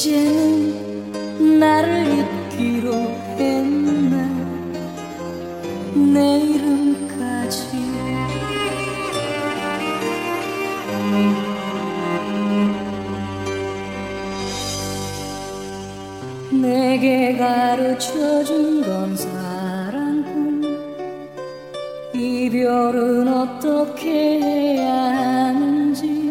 이제는 내게 가르쳐준 건 사랑뿐. 이별은 어떻게 해야 하는지.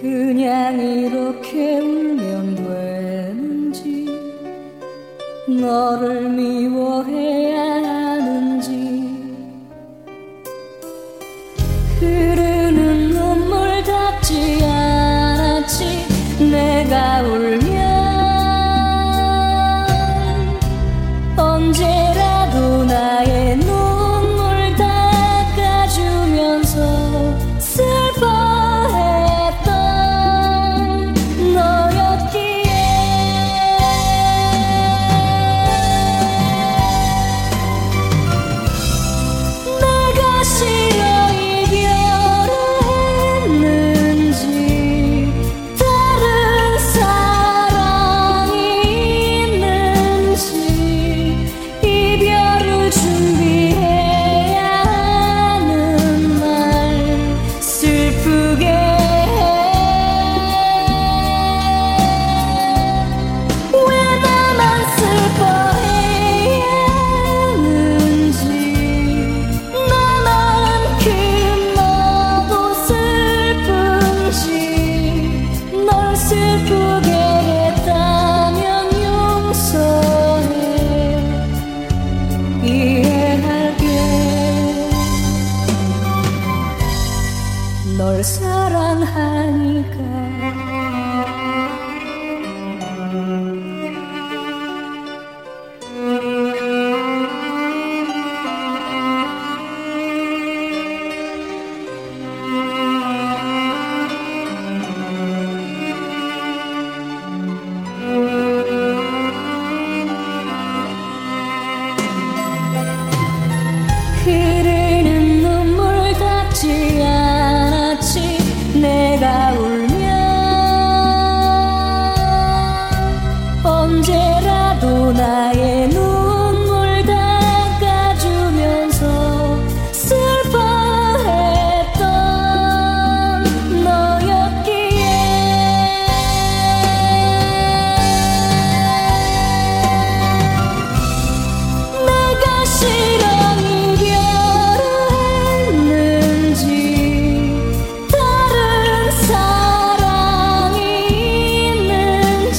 그냥 이렇게 울면 되는지. 너를 미워해야 하는지 사랑하니까 나의 눈물 닦아주면서 슬퍼했던 너였기에. 내가 싫어 이별을 했는지 다른 사랑이 있는지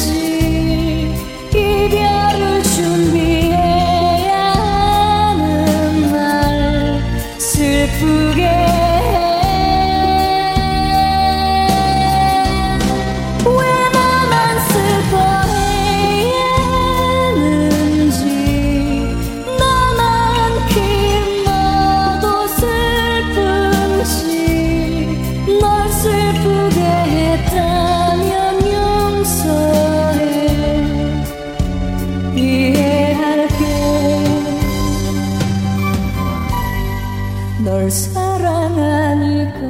이별을 준비해야 하는 날 슬프 널 사랑하니까